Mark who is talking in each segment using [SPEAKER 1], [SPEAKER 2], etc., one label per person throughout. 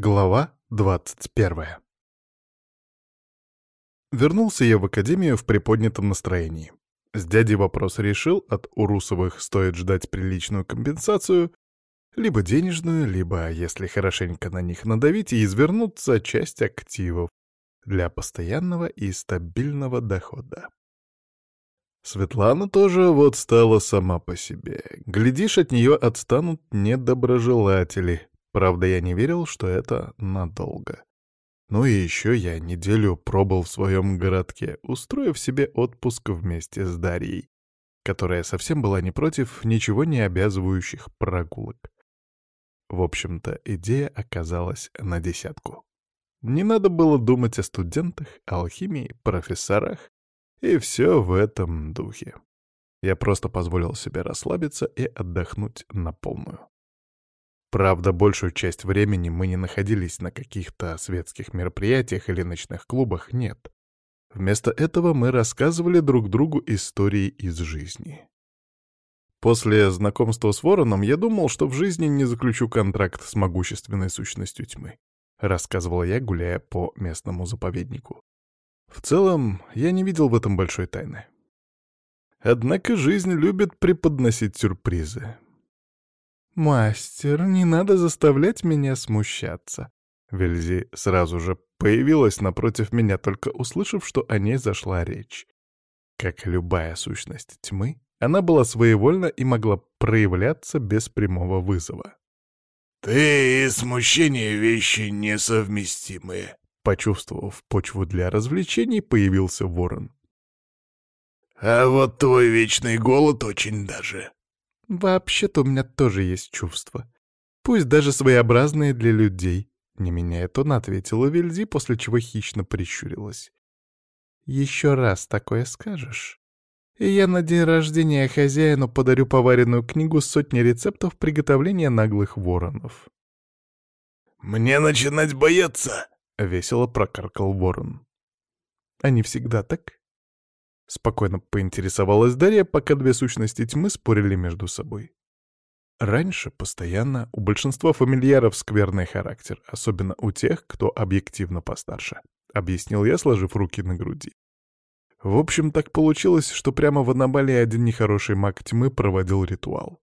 [SPEAKER 1] Глава 21 Вернулся я в академию в приподнятом настроении. С дядей вопрос решил, от Урусовых стоит ждать приличную компенсацию, либо денежную, либо, если хорошенько на них надавить, и извернуться часть активов для постоянного и стабильного дохода. Светлана тоже вот стала сама по себе. Глядишь, от нее отстанут недоброжелатели, Правда, я не верил, что это надолго. Ну и еще я неделю пробыл в своем городке, устроив себе отпуск вместе с Дарьей, которая совсем была не против ничего не обязывающих прогулок. В общем-то, идея оказалась на десятку. Не надо было думать о студентах, алхимии, профессорах и все в этом духе. Я просто позволил себе расслабиться и отдохнуть на полную. Правда, большую часть времени мы не находились на каких-то светских мероприятиях или ночных клубах, нет. Вместо этого мы рассказывали друг другу истории из жизни. После знакомства с Вороном я думал, что в жизни не заключу контракт с могущественной сущностью тьмы, рассказывал я, гуляя по местному заповеднику. В целом, я не видел в этом большой тайны. Однако жизнь любит преподносить сюрпризы. «Мастер, не надо заставлять меня смущаться». Вельзи сразу же появилась напротив меня, только услышав, что о ней зашла речь. Как любая сущность тьмы, она была своевольна и могла проявляться без прямого вызова.
[SPEAKER 2] «Ты и смущение — вещи несовместимые», —
[SPEAKER 1] почувствовав почву для развлечений, появился ворон.
[SPEAKER 2] «А вот твой вечный голод очень даже.
[SPEAKER 1] Вообще-то у меня тоже есть чувства. Пусть даже своеобразные для людей. Не меняя тон, ответила Вильзи, после чего хищно прищурилась. Еще раз такое скажешь, и я на день рождения хозяину подарю поваренную книгу с сотней рецептов приготовления наглых воронов.
[SPEAKER 2] «Мне начинать бояться!»
[SPEAKER 1] — весело прокаркал ворон. «Они всегда так?» Спокойно поинтересовалась Дарья, пока две сущности тьмы спорили между собой. Раньше постоянно у большинства фамильяров скверный характер, особенно у тех, кто объективно постарше, — объяснил я, сложив руки на груди. В общем, так получилось, что прямо в аномалии один нехороший маг тьмы проводил ритуал.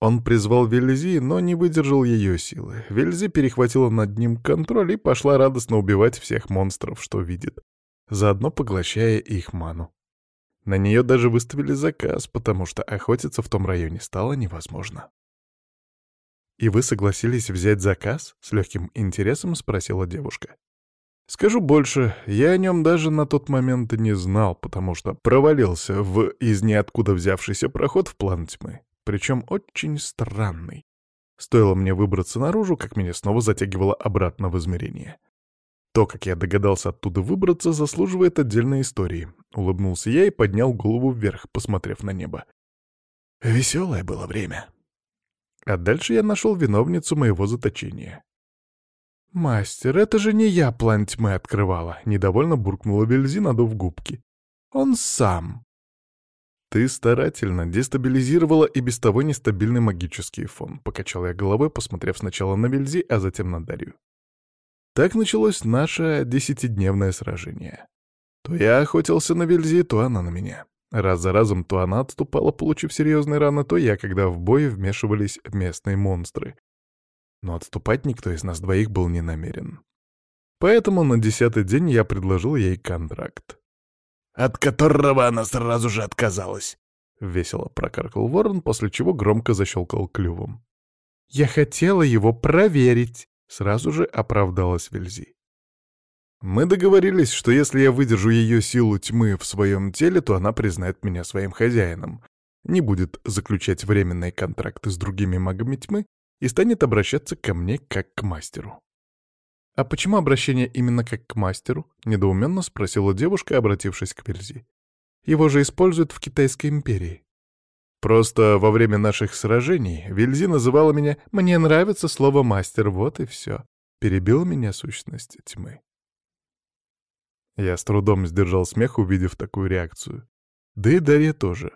[SPEAKER 1] Он призвал Вельзи, но не выдержал ее силы. Вельзи перехватила над ним контроль и пошла радостно убивать всех монстров, что видит, заодно поглощая их ману. На нее даже выставили заказ, потому что охотиться в том районе стало невозможно. «И вы согласились взять заказ?» — с легким интересом спросила девушка. Скажу больше, я о нем даже на тот момент не знал, потому что провалился в из ниоткуда взявшийся проход в план тьмы, причем очень странный. Стоило мне выбраться наружу, как меня снова затягивало обратно в измерение. То, как я догадался оттуда выбраться, заслуживает отдельной истории. Улыбнулся я и поднял голову вверх, посмотрев на небо. Веселое было время. А дальше я нашел виновницу моего заточения. «Мастер, это же не я план тьмы открывала», — недовольно буркнула Вельзи, надув губки. «Он сам». «Ты старательно дестабилизировала и без того нестабильный магический фон», — покачал я головой, посмотрев сначала на Вельзи, а затем на Дарью. Так началось наше десятидневное сражение. То я охотился на Вельзи, то она на меня. Раз за разом то она отступала, получив серьезные раны, то я, когда в бой вмешивались местные монстры. Но отступать никто из нас двоих был не намерен. Поэтому на десятый день я предложил ей контракт.
[SPEAKER 2] «От которого она сразу же отказалась», —
[SPEAKER 1] весело прокаркал ворон, после чего громко защелкал клювом. «Я хотела его проверить», Сразу же оправдалась Вельзи. Мы договорились, что если я выдержу ее силу тьмы в своем теле, то она признает меня своим хозяином, не будет заключать временные контракты с другими магами тьмы и станет обращаться ко мне как к мастеру. «А почему обращение именно как к мастеру?» — недоуменно спросила девушка, обратившись к Вельзи. «Его же используют в Китайской империи». Просто во время наших сражений Вильзи называла меня «Мне нравится слово «мастер», вот и все». Перебила меня сущность тьмы. Я с трудом сдержал смех, увидев такую реакцию. Да и Дарья тоже.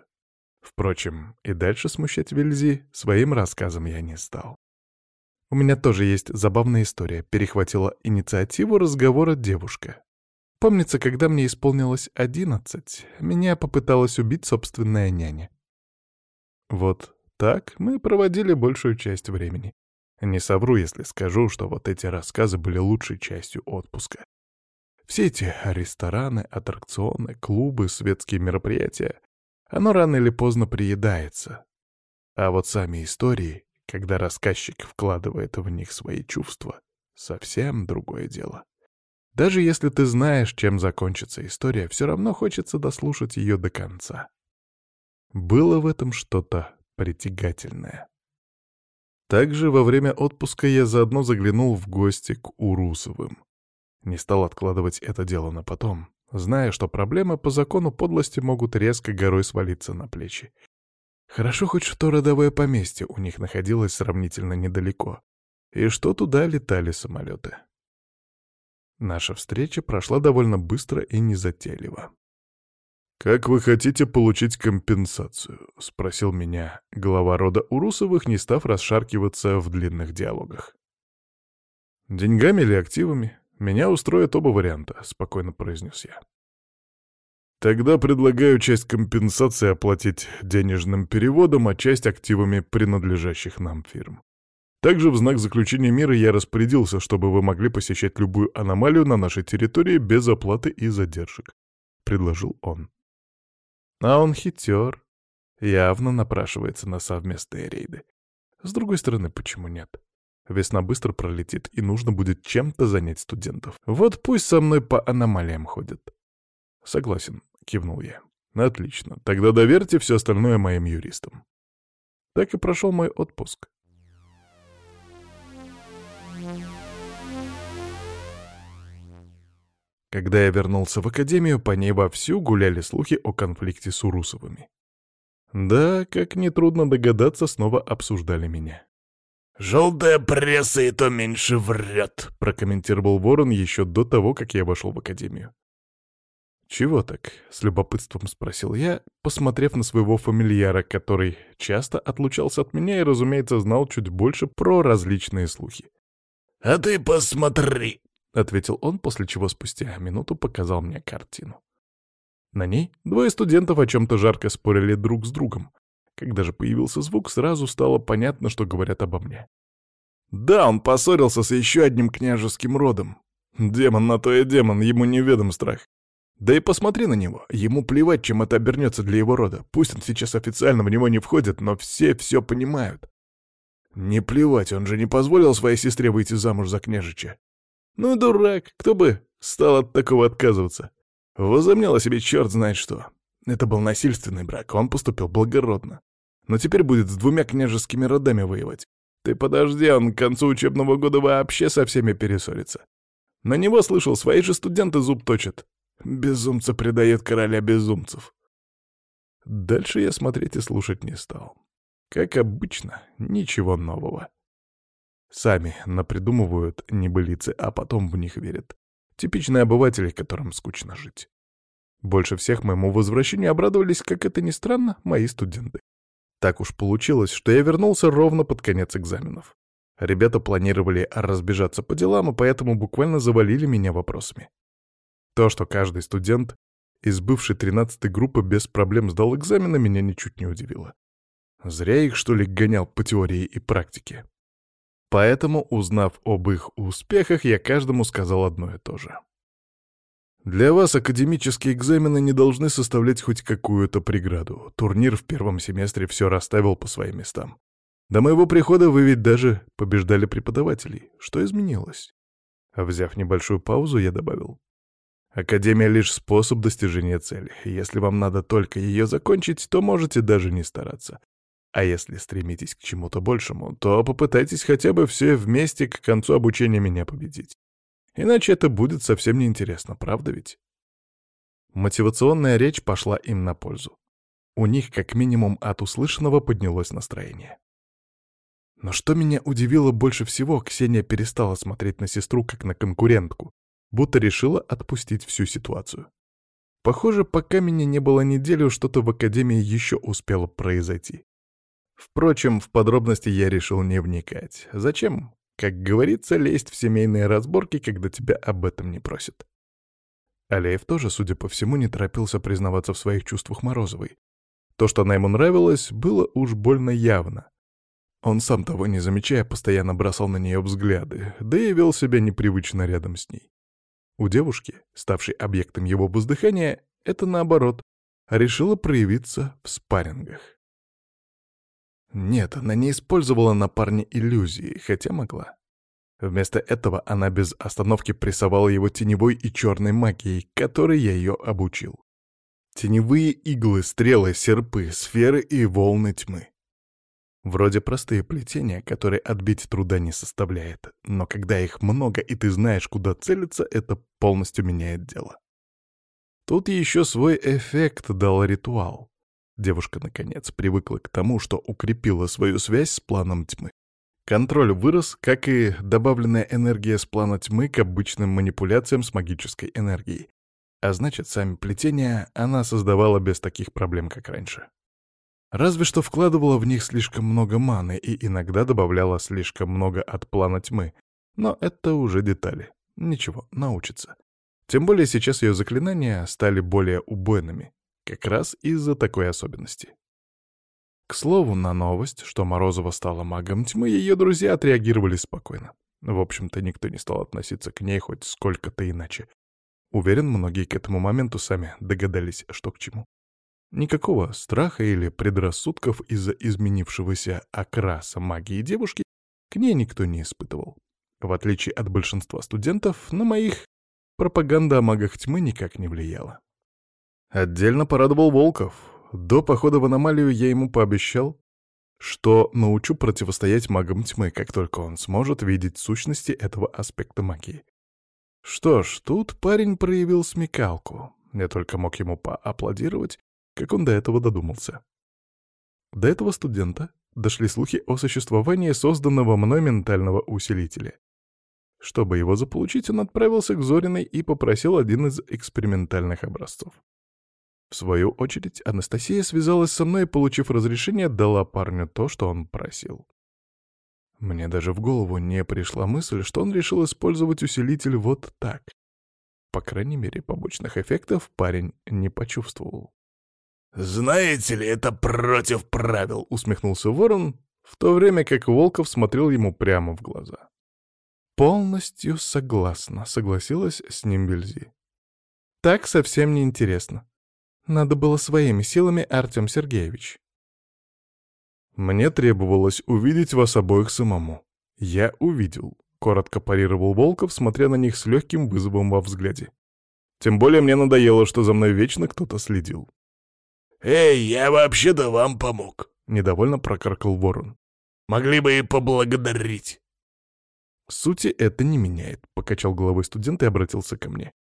[SPEAKER 1] Впрочем, и дальше смущать Вильзи своим рассказом я не стал. У меня тоже есть забавная история. Перехватила инициативу разговора девушка. Помнится, когда мне исполнилось одиннадцать, меня попыталась убить собственная няня. Вот так мы проводили большую часть времени. Не совру, если скажу, что вот эти рассказы были лучшей частью отпуска. Все эти рестораны, аттракционы, клубы, светские мероприятия, оно рано или поздно приедается. А вот сами истории, когда рассказчик вкладывает в них свои чувства, совсем другое дело. Даже если ты знаешь, чем закончится история, все равно хочется дослушать ее до конца. Было в этом что-то притягательное. Также во время отпуска я заодно заглянул в гости к Урусовым. Не стал откладывать это дело на потом, зная, что проблемы по закону подлости могут резко горой свалиться на плечи. Хорошо хоть что родовое поместье у них находилось сравнительно недалеко, и что туда летали самолеты. Наша встреча прошла довольно быстро и незатейливо. «Как вы хотите получить компенсацию?» — спросил меня глава рода Урусовых, не став расшаркиваться в длинных диалогах. «Деньгами или активами? Меня устроят оба варианта», — спокойно произнес я. «Тогда предлагаю часть компенсации оплатить денежным переводом, а часть активами принадлежащих нам фирм. Также в знак заключения мира я распорядился, чтобы вы могли посещать любую аномалию на нашей территории без оплаты и задержек», — предложил он. А он хитер. Явно напрашивается на совместные рейды. С другой стороны, почему нет? Весна быстро пролетит, и нужно будет чем-то занять студентов. Вот пусть со мной по аномалиям ходят. Согласен, кивнул я. Отлично, тогда доверьте все остальное моим юристам. Так и прошел мой отпуск. Когда я вернулся в академию, по ней вовсю гуляли слухи о конфликте с Урусовыми. Да, как нетрудно догадаться, снова обсуждали меня.
[SPEAKER 2] «Желтая пресса и то меньше врет», —
[SPEAKER 1] прокомментировал Ворон еще до того, как я вошел в академию. «Чего так?» — с любопытством спросил я, посмотрев на своего фамильяра, который часто отлучался от меня и, разумеется, знал чуть больше про различные слухи.
[SPEAKER 2] «А ты посмотри!»
[SPEAKER 1] — ответил он, после чего спустя минуту показал мне картину. На ней двое студентов о чем-то жарко спорили друг с другом. Когда же появился звук, сразу стало понятно, что говорят обо мне. Да, он поссорился с еще одним княжеским родом. Демон на то и демон, ему неведом страх. Да и посмотри на него, ему плевать, чем это обернется для его рода. Пусть он сейчас официально в него не входит, но все все понимают. Не плевать, он же не позволил своей сестре выйти замуж за княжича. Ну, дурак, кто бы стал от такого отказываться? Возомнил о себе черт знает что. Это был насильственный брак, он поступил благородно. Но теперь будет с двумя княжескими родами воевать. Ты подожди, он к концу учебного года вообще со всеми перессорится. На него, слышал, свои же студенты зуб точат. Безумца предает короля безумцев. Дальше я смотреть и слушать не стал. Как обычно, ничего нового. Сами напридумывают небылицы, а потом в них верят. Типичные обыватели, которым скучно жить. Больше всех моему возвращению обрадовались, как это ни странно, мои студенты. Так уж получилось, что я вернулся ровно под конец экзаменов. Ребята планировали разбежаться по делам, и поэтому буквально завалили меня вопросами. То, что каждый студент из бывшей 13-й группы без проблем сдал экзамены, меня ничуть не удивило. Зря их, что ли, гонял по теории и практике. Поэтому, узнав об их успехах, я каждому сказал одно и то же. Для вас академические экзамены не должны составлять хоть какую-то преграду. Турнир в первом семестре все расставил по своим местам. До моего прихода вы ведь даже побеждали преподавателей. Что изменилось? Взяв небольшую паузу, я добавил. Академия — лишь способ достижения цели. Если вам надо только ее закончить, то можете даже не стараться. А если стремитесь к чему-то большему, то попытайтесь хотя бы все вместе к концу обучения меня победить. Иначе это будет совсем неинтересно, правда ведь? Мотивационная речь пошла им на пользу. У них как минимум от услышанного поднялось настроение. Но что меня удивило больше всего, Ксения перестала смотреть на сестру как на конкурентку, будто решила отпустить всю ситуацию. Похоже, пока меня не было неделю, что-то в Академии еще успело произойти. Впрочем, в подробности я решил не вникать. Зачем? Как говорится, лезть в семейные разборки, когда тебя об этом не просят. Алеев тоже, судя по всему, не торопился признаваться в своих чувствах Морозовой. То, что она ему нравилась, было уж больно явно. Он сам того не замечая, постоянно бросал на нее взгляды, да и вел себя непривычно рядом с ней. У девушки, ставшей объектом его воздыхания, это наоборот, решила проявиться в спаррингах. Нет, она не использовала на парне иллюзии, хотя могла. Вместо этого она без остановки прессовала его теневой и черной магией, которой я ее обучил. Теневые иглы, стрелы, серпы, сферы и волны тьмы. Вроде простые плетения, которые отбить труда не составляет, но когда их много и ты знаешь, куда целиться, это полностью меняет дело. Тут еще свой эффект дал ритуал. Девушка, наконец, привыкла к тому, что укрепила свою связь с планом тьмы. Контроль вырос, как и добавленная энергия с плана тьмы к обычным манипуляциям с магической энергией. А значит, сами плетения она создавала без таких проблем, как раньше. Разве что вкладывала в них слишком много маны и иногда добавляла слишком много от плана тьмы. Но это уже детали. Ничего, научится. Тем более сейчас ее заклинания стали более убойными, как раз из-за такой особенности. К слову, на новость, что Морозова стала магом тьмы, ее друзья отреагировали спокойно. В общем-то, никто не стал относиться к ней хоть сколько-то иначе. Уверен, многие к этому моменту сами догадались, что к чему. Никакого страха или предрассудков из-за изменившегося окраса магии девушки к ней никто не испытывал. В отличие от большинства студентов, на моих пропаганда о магах тьмы никак не влияла. Отдельно порадовал Волков. До похода в аномалию я ему пообещал, что научу противостоять магам тьмы, как только он сможет видеть сущности этого аспекта магии. Что ж, тут парень проявил смекалку. Я только мог ему поаплодировать как он до этого додумался? До этого студента дошли слухи о существовании созданного мной ментального усилителя. Чтобы его заполучить, он отправился к Зориной и попросил один из экспериментальных образцов. В свою очередь, Анастасия связалась со мной и, получив разрешение, дала парню то, что он просил. Мне даже в голову не пришла мысль, что он решил использовать усилитель вот так. По крайней мере, побочных эффектов парень не почувствовал.
[SPEAKER 2] «Знаете ли, это против правил», —
[SPEAKER 1] усмехнулся ворон, в то время как Волков смотрел ему прямо в глаза. «Полностью согласна», — согласилась с ним Бельзи. «Так совсем не интересно. Надо было своими силами, Артем Сергеевич». «Мне требовалось увидеть вас обоих самому. Я увидел», — коротко парировал Волков, смотря на них с легким вызовом во взгляде. «Тем более мне надоело, что за мной вечно кто-то следил».
[SPEAKER 2] «Эй, я вообще-то вам помог», —
[SPEAKER 1] недовольно прокаркал ворон.
[SPEAKER 2] «Могли бы и поблагодарить».
[SPEAKER 1] «Сути это не меняет», — покачал головой студент и обратился ко мне.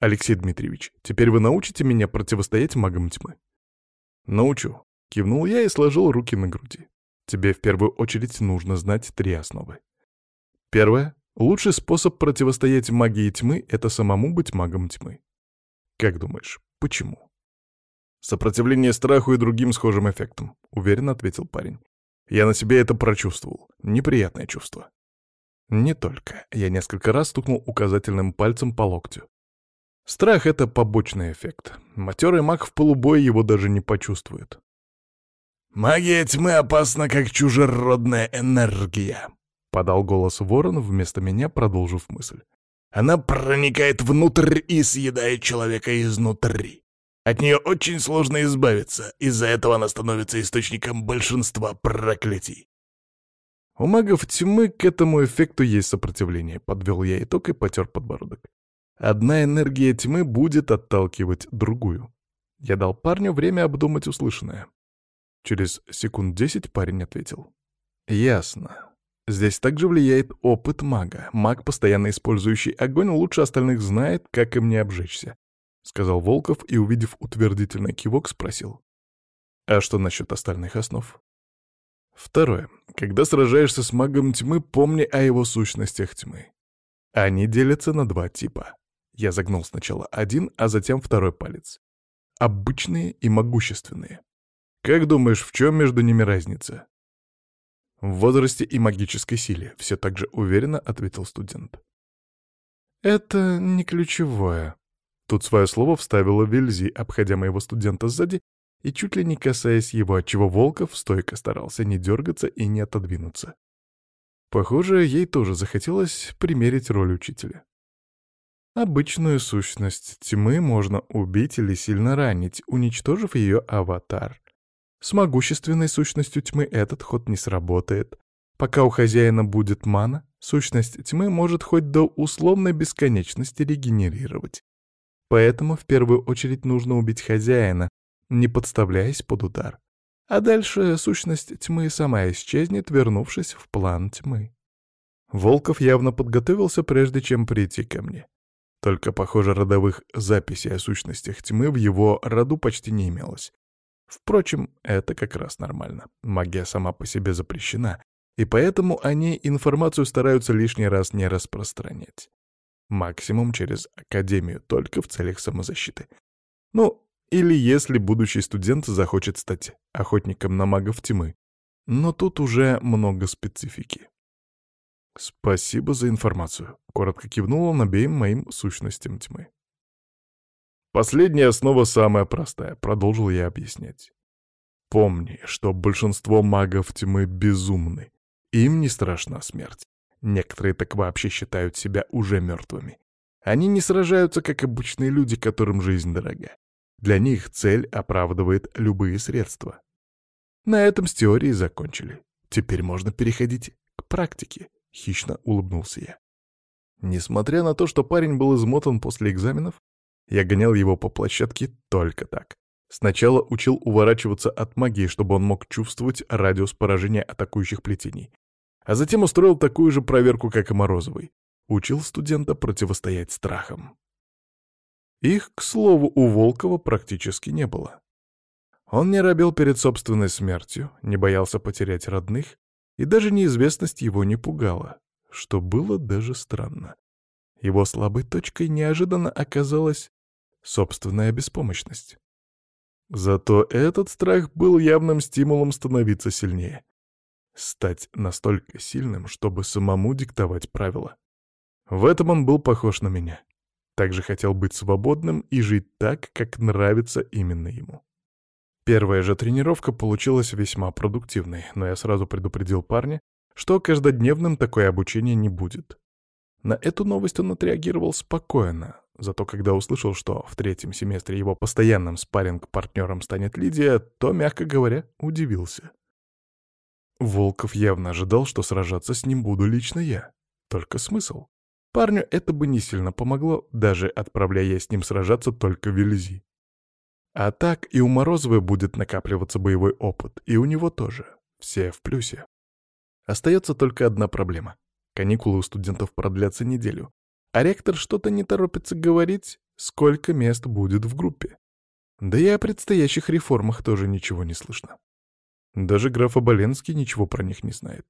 [SPEAKER 1] «Алексей Дмитриевич, теперь вы научите меня противостоять магам тьмы?» «Научу», — кивнул я и сложил руки на груди. «Тебе в первую очередь нужно знать три основы. Первое. Лучший способ противостоять магии тьмы — это самому быть магом тьмы. Как думаешь, почему?» «Сопротивление страху и другим схожим эффектам», — уверенно ответил парень. «Я на себе это прочувствовал. Неприятное чувство». «Не только». Я несколько раз стукнул указательным пальцем по локтю. Страх — это побочный эффект. Матерый маг в полубой его даже не почувствует.
[SPEAKER 2] «Магия тьмы опасна, как чужеродная энергия», — подал голос ворон вместо меня, продолжив мысль. «Она проникает внутрь и съедает человека изнутри. От нее очень сложно избавиться, из-за этого она становится источником большинства проклятий.
[SPEAKER 1] У магов тьмы к этому эффекту есть сопротивление, подвел я итог и потер подбородок. Одна энергия тьмы будет отталкивать другую. Я дал парню время обдумать услышанное. Через секунд десять парень ответил. «Ясно. Здесь также влияет опыт мага. Маг, постоянно использующий огонь, лучше остальных знает, как им не обжечься. — сказал Волков и, увидев утвердительный кивок, спросил. «А что насчет остальных основ?» Второе. Когда сражаешься с магом тьмы, помни о его сущностях тьмы. Они делятся на два типа. Я загнул сначала один, а затем второй палец. Обычные и могущественные. Как думаешь, в чем между ними разница? В возрасте и магической силе, все так же уверенно ответил студент. Это не ключевое. Тут свое слово вставила Вильзи, обходя моего студента сзади и чуть ли не касаясь его, отчего Волков стойко старался не дергаться и не отодвинуться. Похоже, ей тоже захотелось примерить роль учителя. Обычную сущность тьмы можно убить или сильно ранить, уничтожив ее аватар. С могущественной сущностью тьмы этот ход не сработает. Пока у хозяина будет мана, сущность тьмы может хоть до условной бесконечности регенерировать. Поэтому в первую очередь нужно убить хозяина, не подставляясь под удар. А дальше сущность тьмы сама исчезнет, вернувшись в план тьмы. Волков явно подготовился, прежде чем прийти ко мне. Только, похоже, родовых записей о сущностях тьмы в его роду почти не имелось. Впрочем, это как раз нормально. Магия сама по себе запрещена, и поэтому они информацию стараются лишний раз не распространять. Максимум через Академию, только в целях самозащиты. Ну, или если будущий студент захочет стать охотником на магов тьмы. Но тут уже много специфики. «Спасибо за информацию», — коротко кивнул он обеим моим сущностям тьмы. «Последняя основа самая простая», — продолжил я объяснять. «Помни, что большинство магов тьмы безумны. Им не страшна смерть. Некоторые так вообще считают себя уже мертвыми. Они не сражаются, как обычные люди, которым жизнь дорога. Для них цель оправдывает любые средства. На этом с теорией закончили. Теперь можно переходить к практике. — хищно улыбнулся я. Несмотря на то, что парень был измотан после экзаменов, я гонял его по площадке только так. Сначала учил уворачиваться от магии, чтобы он мог чувствовать радиус поражения атакующих плетений. А затем устроил такую же проверку, как и Морозовый. Учил студента противостоять страхам. Их, к слову, у Волкова практически не было. Он не робел перед собственной смертью, не боялся потерять родных, и даже неизвестность его не пугала, что было даже странно. Его слабой точкой неожиданно оказалась собственная беспомощность. Зато этот страх был явным стимулом становиться сильнее. Стать настолько сильным, чтобы самому диктовать правила. В этом он был похож на меня. Также хотел быть свободным и жить так, как нравится именно ему. Первая же тренировка получилась весьма продуктивной, но я сразу предупредил парня, что каждодневным такое обучение не будет. На эту новость он отреагировал спокойно, зато когда услышал, что в третьем семестре его постоянным спарринг-партнером станет Лидия, то, мягко говоря, удивился. Волков явно ожидал, что сражаться с ним буду лично я. Только смысл? Парню это бы не сильно помогло, даже отправляя с ним сражаться только в Вельзи. А так и у Морозовой будет накапливаться боевой опыт, и у него тоже. Все в плюсе. Остается только одна проблема. Каникулы у студентов продлятся неделю, а ректор что-то не торопится говорить, сколько мест будет в группе. Да и о предстоящих реформах тоже ничего не слышно. Даже граф Оболенский ничего про них не знает.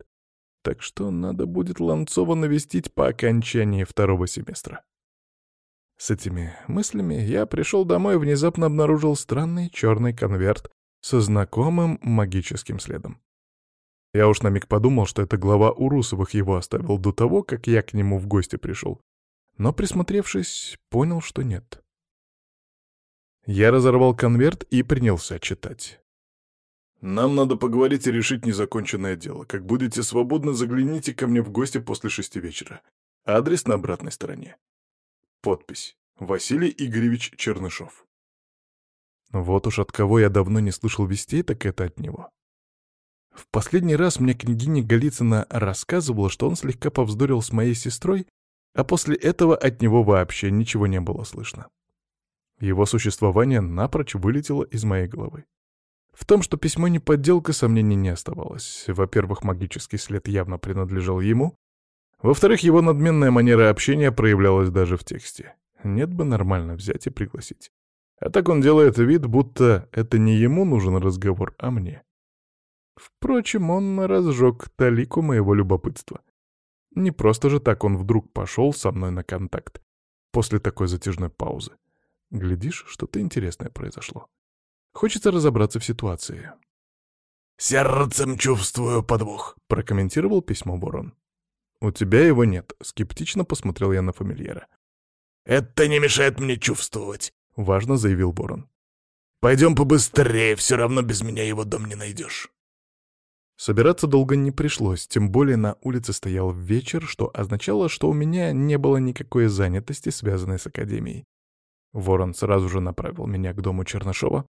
[SPEAKER 1] Так что надо будет Ланцова навестить по окончании второго семестра. С этими мыслями я пришел домой и внезапно обнаружил странный черный конверт со знакомым магическим следом. Я уж на миг подумал, что это глава Урусовых его оставил до того, как я к нему в гости пришел. Но, присмотревшись, понял, что нет. Я разорвал конверт и принялся читать. «Нам надо поговорить и решить незаконченное дело. Как будете свободны, загляните ко мне в гости после шести вечера. Адрес на обратной стороне. Подпись. Василий Игоревич Чернышов. Вот уж от кого я давно не слышал вестей, так это от него. В последний раз мне княгиня Голицына рассказывала, что он слегка повздорил с моей сестрой, а после этого от него вообще ничего не было слышно. Его существование напрочь вылетело из моей головы. В том, что письмо не подделка, сомнений не оставалось. Во-первых, магический след явно принадлежал ему, во-вторых, его надменная манера общения проявлялась даже в тексте. Нет бы нормально взять и пригласить. А так он делает вид, будто это не ему нужен разговор, а мне. Впрочем, он разжег талику моего любопытства. Не просто же так он вдруг пошел со мной на контакт. После такой затяжной паузы. Глядишь, что-то интересное произошло. Хочется разобраться в ситуации.
[SPEAKER 2] «Сердцем чувствую подвох», — прокомментировал письмо Ворон.
[SPEAKER 1] «У тебя его нет», — скептично посмотрел я на фамильяра.
[SPEAKER 2] «Это не мешает мне чувствовать», —
[SPEAKER 1] важно заявил Ворон.
[SPEAKER 2] «Пойдем побыстрее, все равно без меня его дом не найдешь».
[SPEAKER 1] Собираться долго не пришлось, тем более на улице стоял вечер, что означало, что у меня не было никакой занятости, связанной с Академией. Ворон сразу же направил меня к дому Чернышова,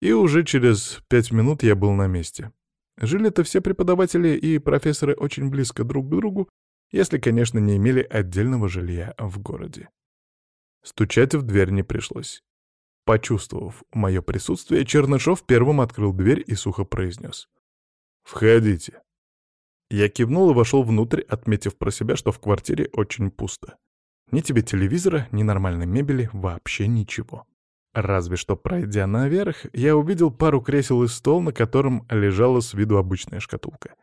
[SPEAKER 1] и уже через пять минут я был на месте. Жили-то все преподаватели и профессоры очень близко друг к другу, если, конечно, не имели отдельного жилья в городе. Стучать в дверь не пришлось. Почувствовав мое присутствие, Чернышов первым открыл дверь и сухо произнес. «Входите». Я кивнул и вошел внутрь, отметив про себя, что в квартире очень пусто. Ни тебе телевизора, ни нормальной мебели, вообще ничего. Разве что, пройдя наверх, я увидел пару кресел и стол, на котором лежала с виду обычная шкатулка.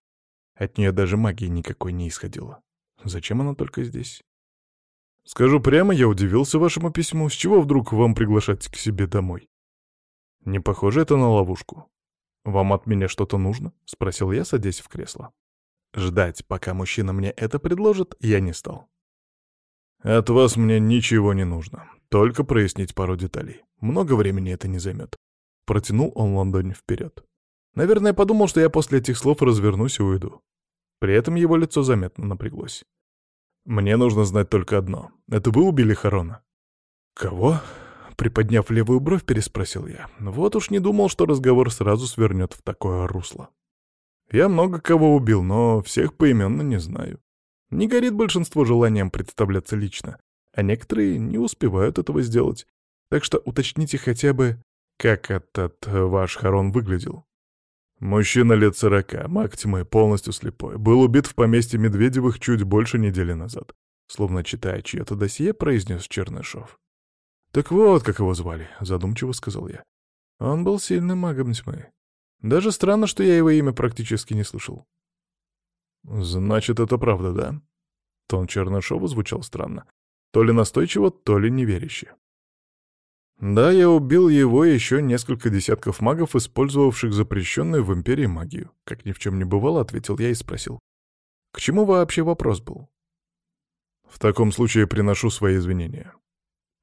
[SPEAKER 1] От нее даже магии никакой не исходила. Зачем она только здесь? Скажу прямо, я удивился вашему письму. С чего вдруг вам приглашать к себе домой? Не похоже это на ловушку. «Вам от меня что-то нужно?» — спросил я, садясь в кресло. Ждать, пока мужчина мне это предложит, я не стал. «От вас мне ничего не нужно. Только прояснить пару деталей. Много времени это не займет». Протянул он ладонь вперед. Наверное, подумал, что я после этих слов развернусь и уйду. При этом его лицо заметно напряглось. «Мне нужно знать только одно. Это вы убили Харона?» «Кого?» Приподняв левую бровь, переспросил я. Вот уж не думал, что разговор сразу свернет в такое русло. Я много кого убил, но всех поименно не знаю. Не горит большинство желанием представляться лично, а некоторые не успевают этого сделать. Так что уточните хотя бы, как этот ваш Харон выглядел. Мужчина лет сорока, маг тьмы, полностью слепой, был убит в поместье Медведевых чуть больше недели назад. Словно читая чье-то досье, произнес Чернышов. «Так вот, как его звали», — задумчиво сказал я. Он был сильным магом тьмы. Даже странно, что я его имя практически не слышал. «Значит, это правда, да?» Тон Чернышова звучал странно. То ли настойчиво, то ли неверяще. «Да, я убил его и еще несколько десятков магов, использовавших запрещенную в Империи магию. Как ни в чем не бывало, ответил я и спросил. К чему вообще вопрос был?» «В таком случае приношу свои извинения.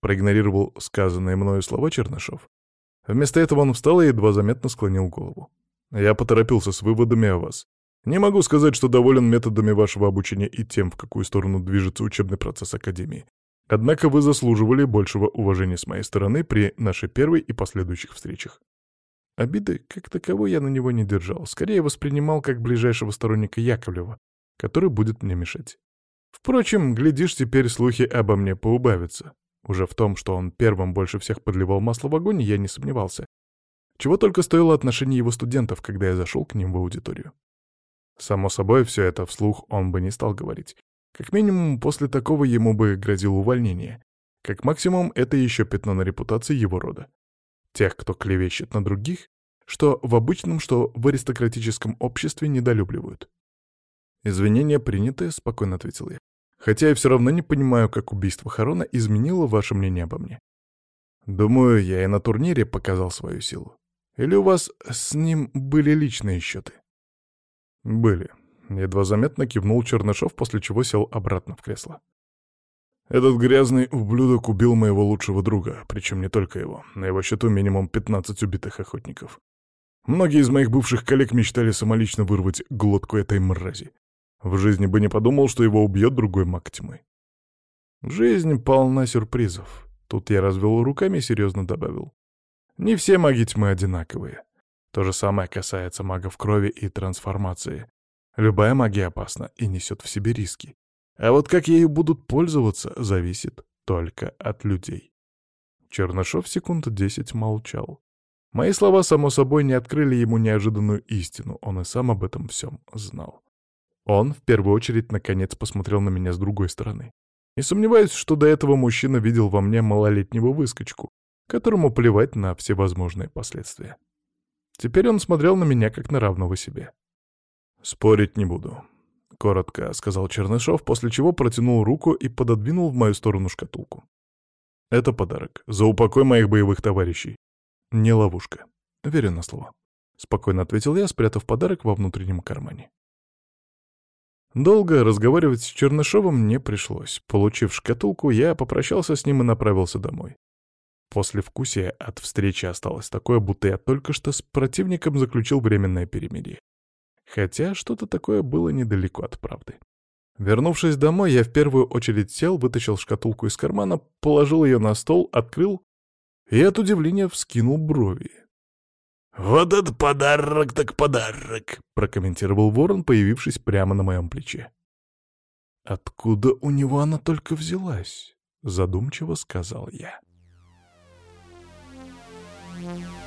[SPEAKER 1] Проигнорировал сказанные мною слова Чернышов. Вместо этого он встал и едва заметно склонил голову. Я поторопился с выводами о вас. Не могу сказать, что доволен методами вашего обучения и тем, в какую сторону движется учебный процесс Академии. Однако вы заслуживали большего уважения с моей стороны при нашей первой и последующих встречах. Обиды, как таковой, я на него не держал. Скорее воспринимал как ближайшего сторонника Яковлева, который будет мне мешать. Впрочем, глядишь, теперь слухи обо мне поубавятся. Уже в том, что он первым больше всех подливал масло в огонь, я не сомневался. Чего только стоило отношение его студентов, когда я зашел к ним в аудиторию. Само собой, все это вслух он бы не стал говорить. Как минимум, после такого ему бы грозило увольнение. Как максимум, это еще пятно на репутации его рода. Тех, кто клевещет на других, что в обычном, что в аристократическом обществе недолюбливают. «Извинения приняты», — спокойно ответил я. Хотя я все равно не понимаю, как убийство Харона изменило ваше мнение обо мне. Думаю, я и на турнире показал свою силу. Или у вас с ним были личные счеты? Были. Едва заметно кивнул Чернышов, после чего сел обратно в кресло. Этот грязный ублюдок убил моего лучшего друга, причем не только его. На его счету минимум 15 убитых охотников. Многие из моих бывших коллег мечтали самолично вырвать глотку этой мрази. В жизни бы не подумал, что его убьет другой маг тьмы. Жизнь полна сюрпризов. Тут я развел руками и серьезно добавил. Не все маги тьмы одинаковые. То же самое касается магов крови и трансформации. Любая магия опасна и несет в себе риски. А вот как ею будут пользоваться, зависит только от людей. Чернышов секунд десять молчал. Мои слова, само собой, не открыли ему неожиданную истину, он и сам об этом всем знал. Он, в первую очередь, наконец посмотрел на меня с другой стороны. Не сомневаюсь, что до этого мужчина видел во мне малолетнего выскочку, которому плевать на всевозможные последствия. Теперь он смотрел на меня как на равного себе. «Спорить не буду», — коротко сказал Чернышов, после чего протянул руку и пододвинул в мою сторону шкатулку. «Это подарок. За упокой моих боевых товарищей. Не ловушка. Верю на слово». — спокойно ответил я, спрятав подарок во внутреннем кармане. Долго разговаривать с Чернышовым не пришлось. Получив шкатулку, я попрощался с ним и направился домой. После вкусия от встречи осталось такое, будто я только что с противником заключил временное перемирие. Хотя что-то такое было недалеко от правды. Вернувшись домой, я в первую очередь сел, вытащил шкатулку из кармана, положил ее на стол, открыл и от удивления вскинул брови.
[SPEAKER 2] «Вот это подарок так подарок!» — прокомментировал ворон, появившись прямо на моем плече.
[SPEAKER 1] «Откуда у него она только взялась?» — задумчиво сказал я. Thank you.